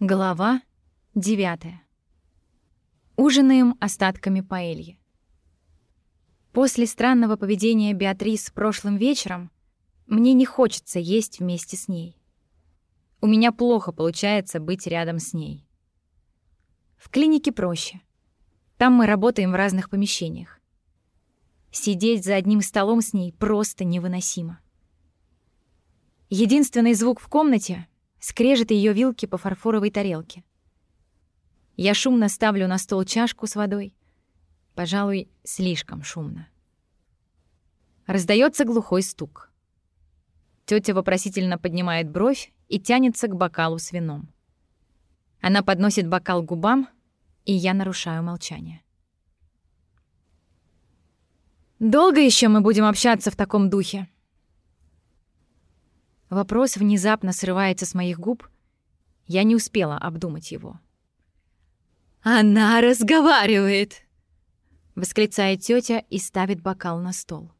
Глава 9. Ужинаем остатками паэльи. После странного поведения Беатрис прошлым вечером мне не хочется есть вместе с ней. У меня плохо получается быть рядом с ней. В клинике проще. Там мы работаем в разных помещениях. Сидеть за одним столом с ней просто невыносимо. Единственный звук в комнате скрежет ее вилки по фарфоровой тарелке. Я шумно ставлю на стол чашку с водой. Пожалуй, слишком шумно. Раздается глухой стук. Тётя вопросительно поднимает бровь и тянется к бокалу с вином. Она подносит бокал к губам, и я нарушаю молчание. «Долго еще мы будем общаться в таком духе?» Вопрос внезапно срывается с моих губ. Я не успела обдумать его. «Она разговаривает!» — восклицает тетя и ставит бокал на стол.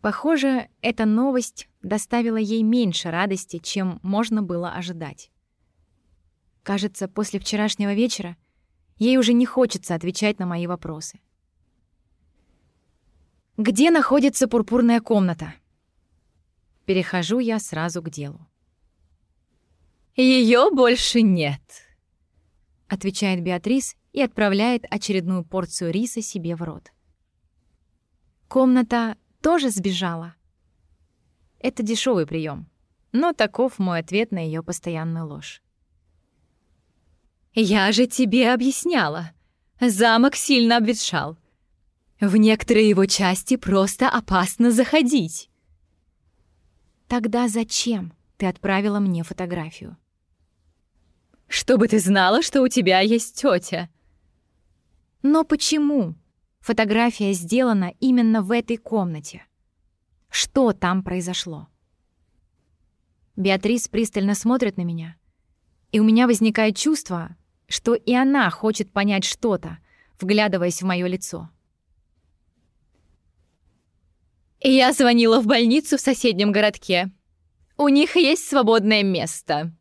Похоже, эта новость доставила ей меньше радости, чем можно было ожидать. Кажется, после вчерашнего вечера ей уже не хочется отвечать на мои вопросы. «Где находится пурпурная комната?» Перехожу я сразу к делу. Ее больше нет, отвечает Беатрис и отправляет очередную порцию риса себе в рот. Комната тоже сбежала. Это дешевый прием, но таков мой ответ на ее постоянную ложь. Я же тебе объясняла. Замок сильно обветшал. В некоторые его части просто опасно заходить. Тогда зачем ты отправила мне фотографию? Чтобы ты знала, что у тебя есть тетя. Но почему фотография сделана именно в этой комнате? Что там произошло? Беатрис пристально смотрит на меня, и у меня возникает чувство, что и она хочет понять что-то, вглядываясь в моё лицо. Я звонила в больницу в соседнем городке. У них есть свободное место.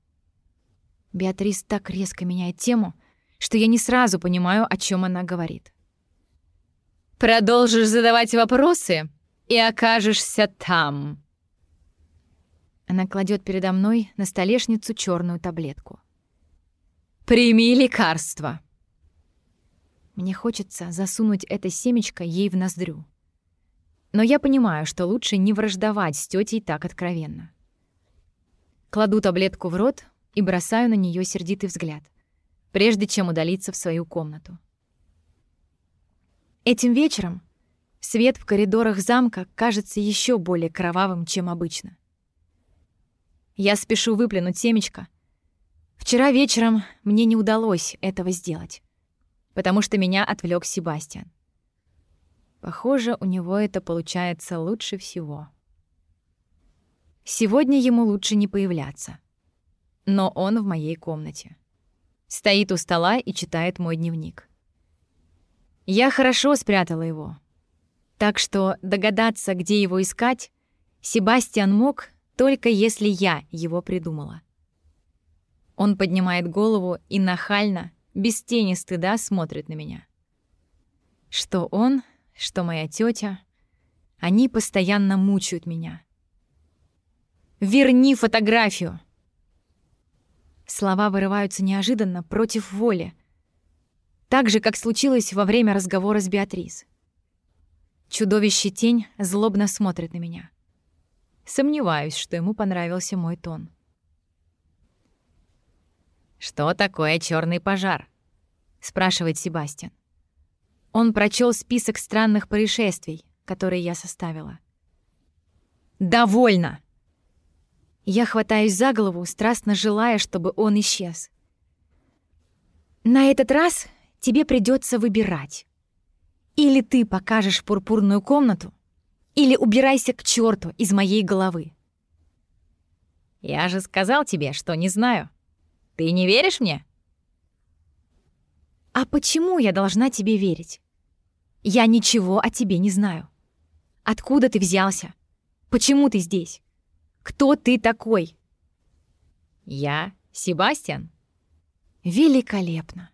Беатрис так резко меняет тему, что я не сразу понимаю, о чем она говорит. Продолжишь задавать вопросы и окажешься там. Она кладет передо мной на столешницу черную таблетку. Прими лекарство. Мне хочется засунуть это семечко ей в ноздрю. Но я понимаю, что лучше не враждовать с тетей так откровенно. Кладу таблетку в рот и бросаю на нее сердитый взгляд, прежде чем удалиться в свою комнату. Этим вечером свет в коридорах замка кажется еще более кровавым, чем обычно. Я спешу выплюнуть семечко. Вчера вечером мне не удалось этого сделать, потому что меня отвлек Себастьян. Похоже, у него это получается лучше всего. Сегодня ему лучше не появляться. Но он в моей комнате. Стоит у стола и читает мой дневник. Я хорошо спрятала его. Так что догадаться, где его искать, Себастьян мог, только если я его придумала. Он поднимает голову и нахально, без тени стыда, смотрит на меня. Что он что моя тетя, они постоянно мучают меня. «Верни фотографию!» Слова вырываются неожиданно, против воли. Так же, как случилось во время разговора с Беатрис. Чудовище тень злобно смотрит на меня. Сомневаюсь, что ему понравился мой тон. «Что такое черный пожар?» — спрашивает Себастьян. Он прочел список странных происшествий, которые я составила. «Довольно!» Я хватаюсь за голову, страстно желая, чтобы он исчез. «На этот раз тебе придется выбирать. Или ты покажешь пурпурную комнату, или убирайся к черту из моей головы». «Я же сказал тебе, что не знаю. Ты не веришь мне?» «А почему я должна тебе верить? Я ничего о тебе не знаю. Откуда ты взялся? Почему ты здесь? Кто ты такой? Я Себастьян. Великолепно.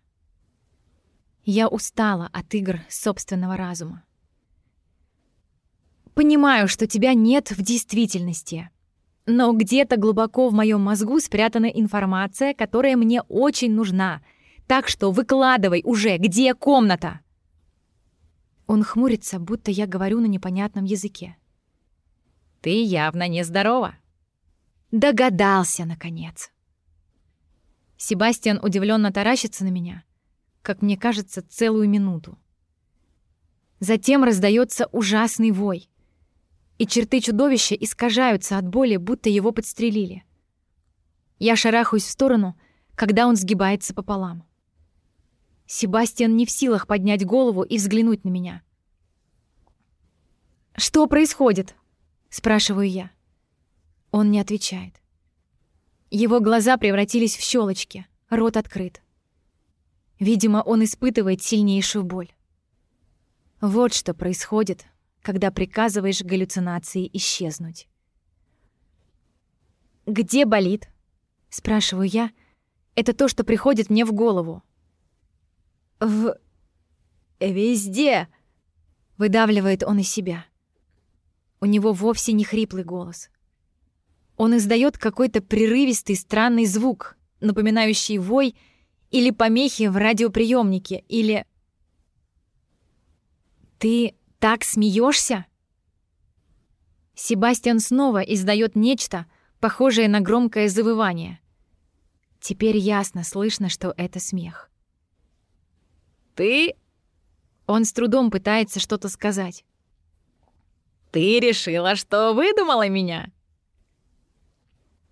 Я устала от игр собственного разума. Понимаю, что тебя нет в действительности. Но где-то глубоко в моем мозгу спрятана информация, которая мне очень нужна. Так что выкладывай уже, где комната? Он хмурится, будто я говорю на непонятном языке. Ты явно нездорова. Догадался, наконец. Себастьян удивленно таращится на меня, как мне кажется, целую минуту. Затем раздается ужасный вой и черты чудовища искажаются от боли, будто его подстрелили. Я шарахаюсь в сторону, когда он сгибается пополам. Себастьян не в силах поднять голову и взглянуть на меня. «Что происходит?» — спрашиваю я. Он не отвечает. Его глаза превратились в щелочки, рот открыт. Видимо, он испытывает сильнейшую боль. Вот что происходит, когда приказываешь галлюцинации исчезнуть. «Где болит?» — спрашиваю я. Это то, что приходит мне в голову. «В... везде!» — выдавливает он из себя. У него вовсе не хриплый голос. Он издает какой-то прерывистый странный звук, напоминающий вой или помехи в радиоприемнике, или... «Ты так смеешься? Себастьян снова издает нечто, похожее на громкое завывание. Теперь ясно слышно, что это смех. «Ты...» Он с трудом пытается что-то сказать. «Ты решила, что выдумала меня?»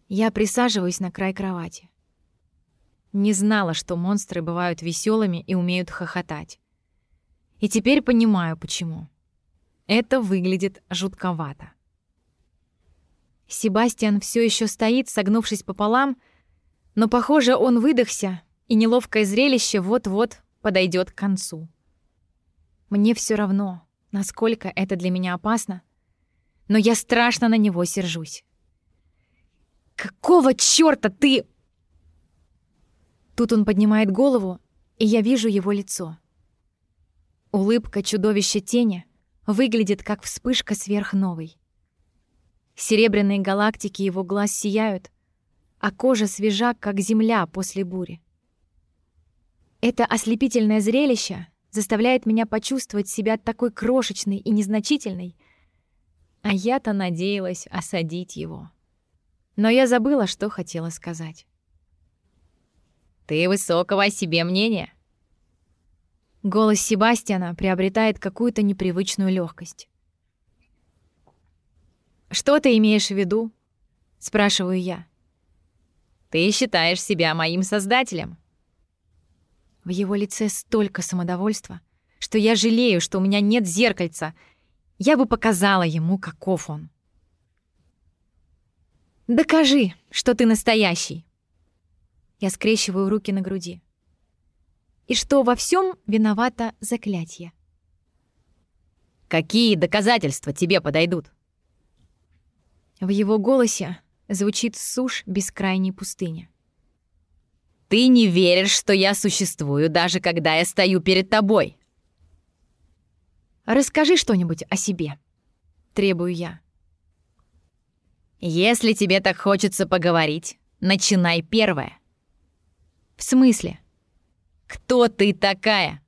Я присаживаюсь на край кровати. Не знала, что монстры бывают веселыми и умеют хохотать. И теперь понимаю, почему. Это выглядит жутковато. Себастьян все еще стоит, согнувшись пополам, но, похоже, он выдохся, и неловкое зрелище вот-вот подойдет к концу. Мне все равно, насколько это для меня опасно, но я страшно на него сержусь. «Какого чёрта ты...» Тут он поднимает голову, и я вижу его лицо. Улыбка чудовища тени — выглядит как вспышка сверхновой. Серебряные галактики его глаз сияют, а кожа свежа, как земля после бури. Это ослепительное зрелище заставляет меня почувствовать себя такой крошечной и незначительной, а я-то надеялась осадить его. Но я забыла, что хотела сказать. «Ты высокого о себе мнения», Голос Себастьяна приобретает какую-то непривычную легкость. «Что ты имеешь в виду?» — спрашиваю я. «Ты считаешь себя моим создателем?» В его лице столько самодовольства, что я жалею, что у меня нет зеркальца. Я бы показала ему, каков он. «Докажи, что ты настоящий!» Я скрещиваю руки на груди и что во всем виновато заклятие. «Какие доказательства тебе подойдут?» В его голосе звучит сушь бескрайней пустыни. «Ты не веришь, что я существую, даже когда я стою перед тобой!» «Расскажи что-нибудь о себе», — требую я. «Если тебе так хочется поговорить, начинай первое». «В смысле?» Кто ты такая?»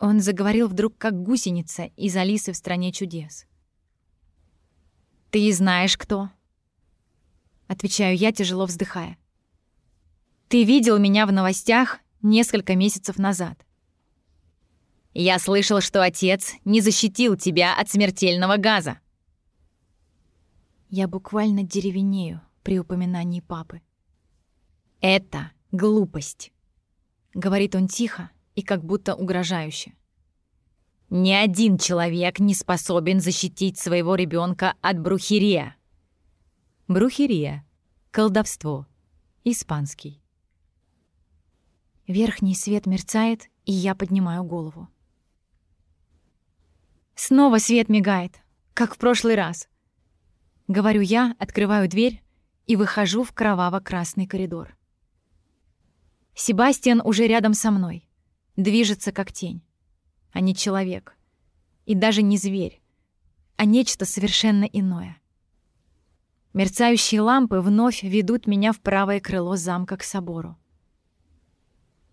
Он заговорил вдруг как гусеница из Алисы в «Стране чудес». «Ты знаешь, кто?» Отвечаю я, тяжело вздыхая. «Ты видел меня в новостях несколько месяцев назад. Я слышал, что отец не защитил тебя от смертельного газа. Я буквально деревенею при упоминании папы. Это глупость. — говорит он тихо и как будто угрожающе. «Ни один человек не способен защитить своего ребенка от брухерия». Брухерия — колдовство, испанский. Верхний свет мерцает, и я поднимаю голову. Снова свет мигает, как в прошлый раз. Говорю я, открываю дверь и выхожу в кроваво-красный коридор. Себастьян уже рядом со мной. Движется как тень. А не человек. И даже не зверь. А нечто совершенно иное. Мерцающие лампы вновь ведут меня в правое крыло замка к собору.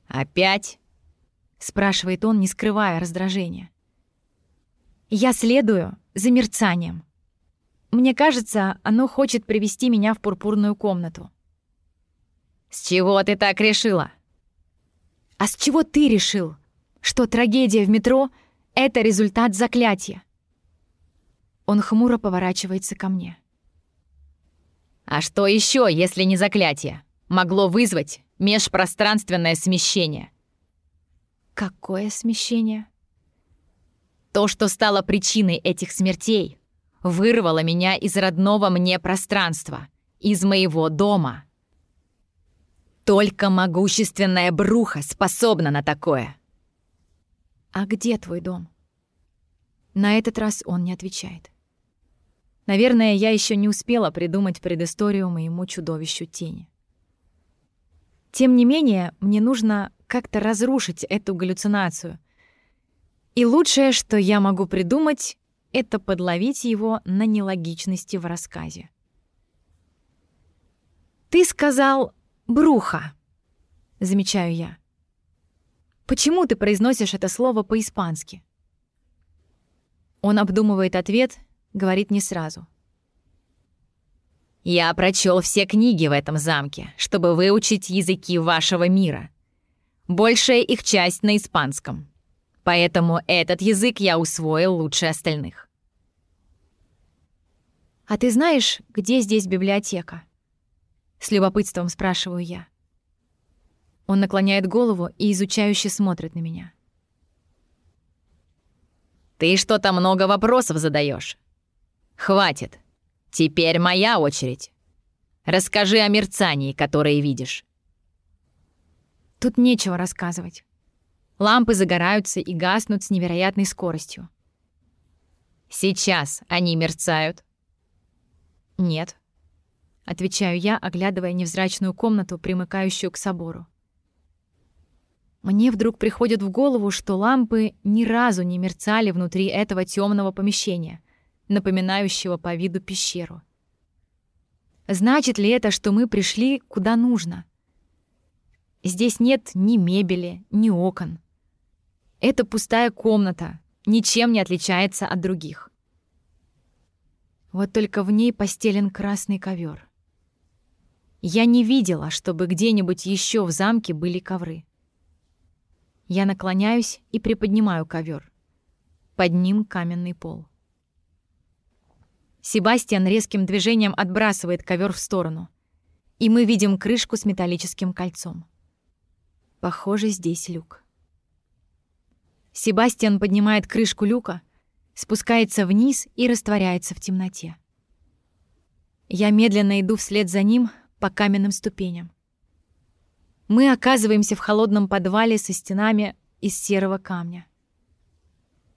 «Опять?» — спрашивает он, не скрывая раздражения. Я следую за мерцанием. Мне кажется, оно хочет привести меня в пурпурную комнату. «С чего ты так решила?» «А с чего ты решил, что трагедия в метро — это результат заклятия?» Он хмуро поворачивается ко мне. «А что еще, если не заклятие? Могло вызвать межпространственное смещение?» «Какое смещение?» То, что стало причиной этих смертей, вырвало меня из родного мне пространства, из моего дома. Только могущественная бруха способна на такое. «А где твой дом?» На этот раз он не отвечает. Наверное, я еще не успела придумать предысторию моему чудовищу тени. Тем не менее, мне нужно как-то разрушить эту галлюцинацию, и лучшее, что я могу придумать, это подловить его на нелогичности в рассказе. «Ты сказал «бруха», — замечаю я. «Почему ты произносишь это слово по-испански?» Он обдумывает ответ, говорит не сразу. «Я прочел все книги в этом замке, чтобы выучить языки вашего мира. Большая их часть на испанском. Поэтому этот язык я усвоил лучше остальных. «А ты знаешь, где здесь библиотека?» С любопытством спрашиваю я. Он наклоняет голову и изучающе смотрит на меня. «Ты что-то много вопросов задаешь. Хватит. Теперь моя очередь. Расскажи о мерцании, которое видишь». Тут нечего рассказывать. Лампы загораются и гаснут с невероятной скоростью. «Сейчас они мерцают?» «Нет», — отвечаю я, оглядывая невзрачную комнату, примыкающую к собору. Мне вдруг приходит в голову, что лампы ни разу не мерцали внутри этого темного помещения, напоминающего по виду пещеру. Значит ли это, что мы пришли куда нужно? Здесь нет ни мебели, ни окон. Это пустая комната, ничем не отличается от других. Вот только в ней постелен красный ковер. Я не видела, чтобы где-нибудь еще в замке были ковры. Я наклоняюсь и приподнимаю ковер. Под ним каменный пол. Себастьян резким движением отбрасывает ковер в сторону, и мы видим крышку с металлическим кольцом. Похоже, здесь люк. Себастьян поднимает крышку люка, спускается вниз и растворяется в темноте. Я медленно иду вслед за ним по каменным ступеням. Мы оказываемся в холодном подвале со стенами из серого камня.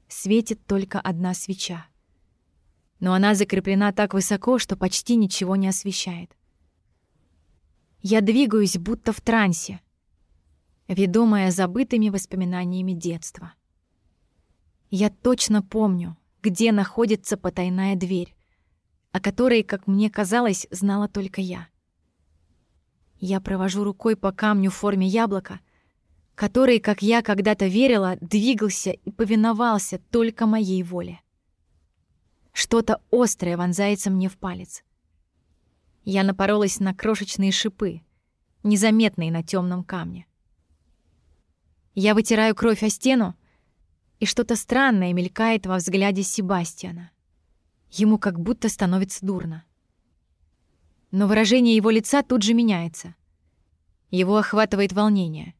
Светит только одна свеча. Но она закреплена так высоко, что почти ничего не освещает. Я двигаюсь, будто в трансе, ведомая забытыми воспоминаниями детства. Я точно помню, где находится потайная дверь, о которой, как мне казалось, знала только я. Я провожу рукой по камню в форме яблока, который, как я когда-то верила, двигался и повиновался только моей воле. Что-то острое вонзается мне в палец. Я напоролась на крошечные шипы, незаметные на темном камне. Я вытираю кровь о стену, и что-то странное мелькает во взгляде Себастьяна. Ему как будто становится дурно. Но выражение его лица тут же меняется. Его охватывает волнение.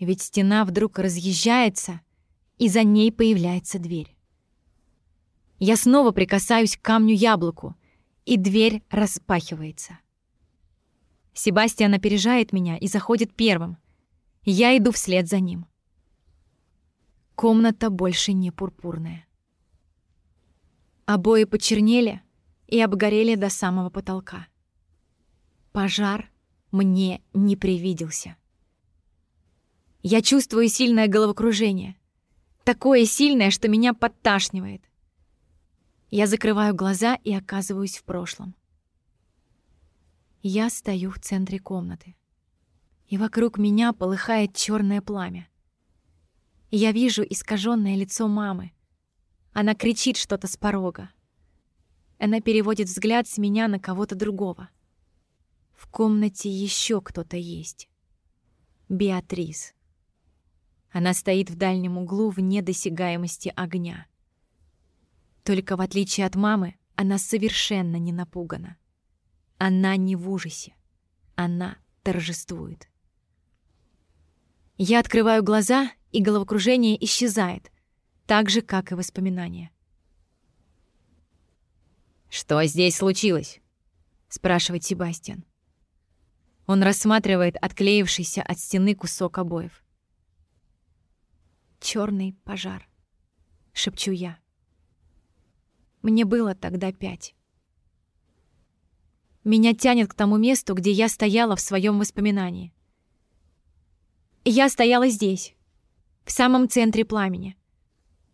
Ведь стена вдруг разъезжается, и за ней появляется дверь. Я снова прикасаюсь к камню-яблоку, и дверь распахивается. Себастьян опережает меня и заходит первым. Я иду вслед за ним. Комната больше не пурпурная. Обои почернели и обгорели до самого потолка. Пожар мне не привиделся. Я чувствую сильное головокружение. Такое сильное, что меня подташнивает. Я закрываю глаза и оказываюсь в прошлом. Я стою в центре комнаты. И вокруг меня полыхает черное пламя. Я вижу искаженное лицо мамы. Она кричит что-то с порога. Она переводит взгляд с меня на кого-то другого. В комнате еще кто-то есть. Беатрис. Она стоит в дальнем углу вне досягаемости огня. Только в отличие от мамы, она совершенно не напугана. Она не в ужасе. Она торжествует. Я открываю глаза, и головокружение исчезает, так же, как и воспоминания. «Что здесь случилось?» — спрашивает Себастьян. Он рассматривает отклеившийся от стены кусок обоев. Черный пожар», — шепчу я. Мне было тогда пять. Меня тянет к тому месту, где я стояла в своем воспоминании. Я стояла здесь, в самом центре пламени.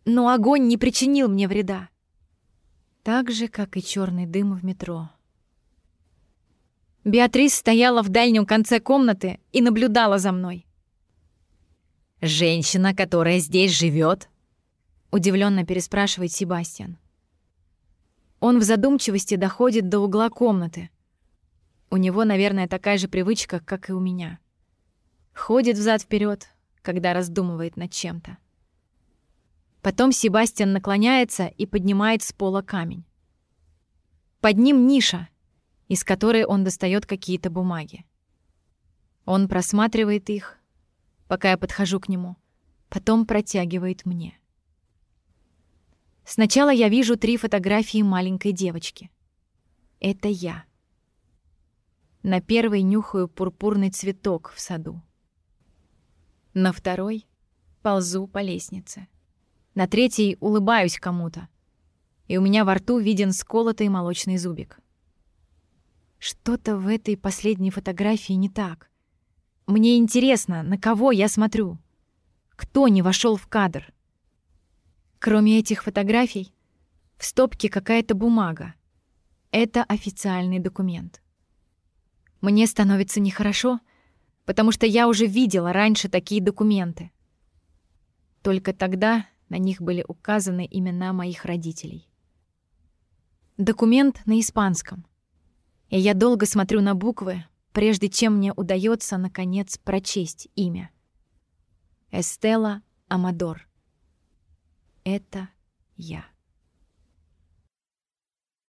Но огонь не причинил мне вреда. Так же, как и черный дым в метро. Беатрис стояла в дальнем конце комнаты и наблюдала за мной. «Женщина, которая здесь живет? удивленно переспрашивает Себастьян. Он в задумчивости доходит до угла комнаты. У него, наверное, такая же привычка, как и у меня. Ходит взад вперед, когда раздумывает над чем-то. Потом Себастьян наклоняется и поднимает с пола камень. Под ним ниша, из которой он достает какие-то бумаги. Он просматривает их, пока я подхожу к нему, потом протягивает мне. Сначала я вижу три фотографии маленькой девочки. Это я. На первой нюхаю пурпурный цветок в саду. На второй ползу по лестнице. На третьей улыбаюсь кому-то. И у меня во рту виден сколотый молочный зубик. Что-то в этой последней фотографии не так. Мне интересно, на кого я смотрю. Кто не вошел в кадр? Кроме этих фотографий, в стопке какая-то бумага. Это официальный документ. Мне становится нехорошо, потому что я уже видела раньше такие документы. Только тогда на них были указаны имена моих родителей. Документ на испанском. И я долго смотрю на буквы, прежде чем мне удается наконец прочесть имя. Эстела Амадор. Это я.